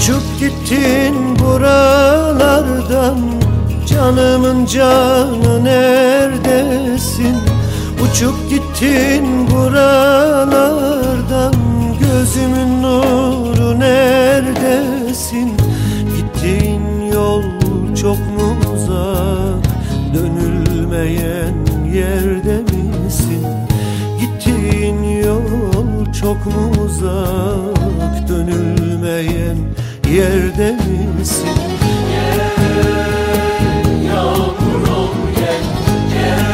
Uçup gittin buralardan Canımın canı neredesin? Uçup gittin buralardan Gözümün nuru neredesin? Gittiğin yol çok mu uzak Dönülmeyen yerde misin? Gittiğin yol çok mu uzak yerde misin? Yağmur ol gel, gel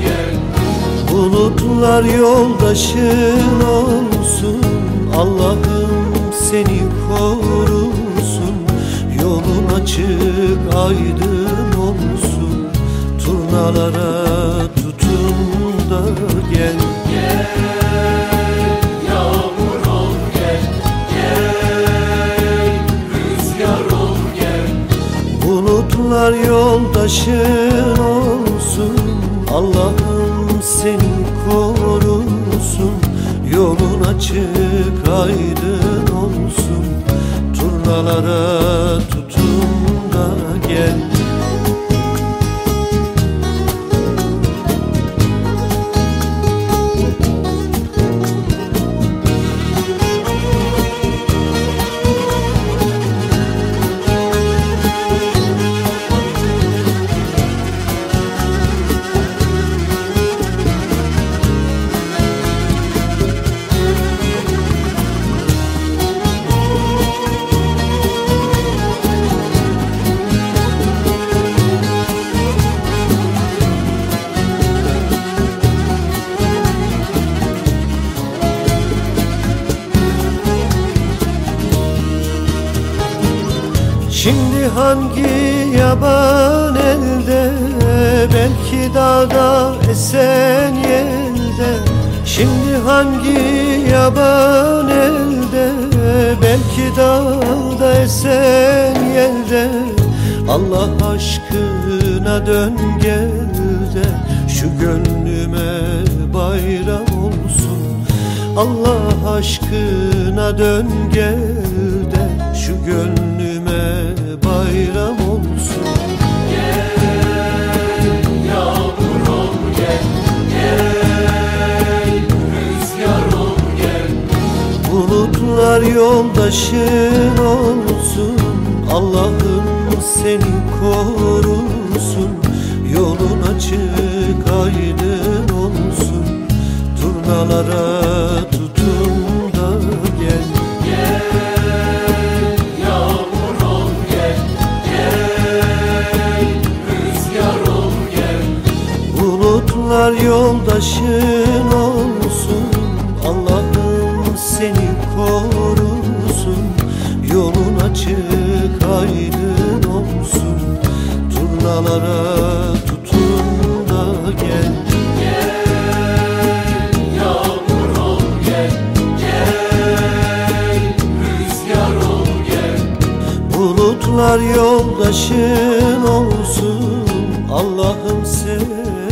gel Bulutlar yoldaşın olsun Allah'ım seni korusun. Yolun açık aydın olsun. Turnalara tutun da gel Bulutlar yoldaşın olsun. Allah'ım seni korusun. Yolun açık aydın olsun. Turnalara tutun da gel Şimdi hangi yaban elde? Belki dağda esen yelde Şimdi hangi yaban elde? Belki dağda esen yelde Allah aşkına dön gel de Şu gönlüme bayram olsun. Allah aşkına dön gel Bulutlar yoldaşın olsun Allah'ım seni korusun. Yolun açık aydın olsun. Turnalara tutun da gel Yağmur ol gel, gel Rüzgar ol gel. Bulutlar yoldaşın olsun aydın olsun Turnalara tutun da gel. Bulutlar yoldaşın olsun Allah'ım seni